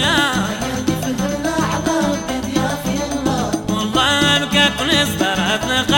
يا. والله أبكاك نصدر اثنقى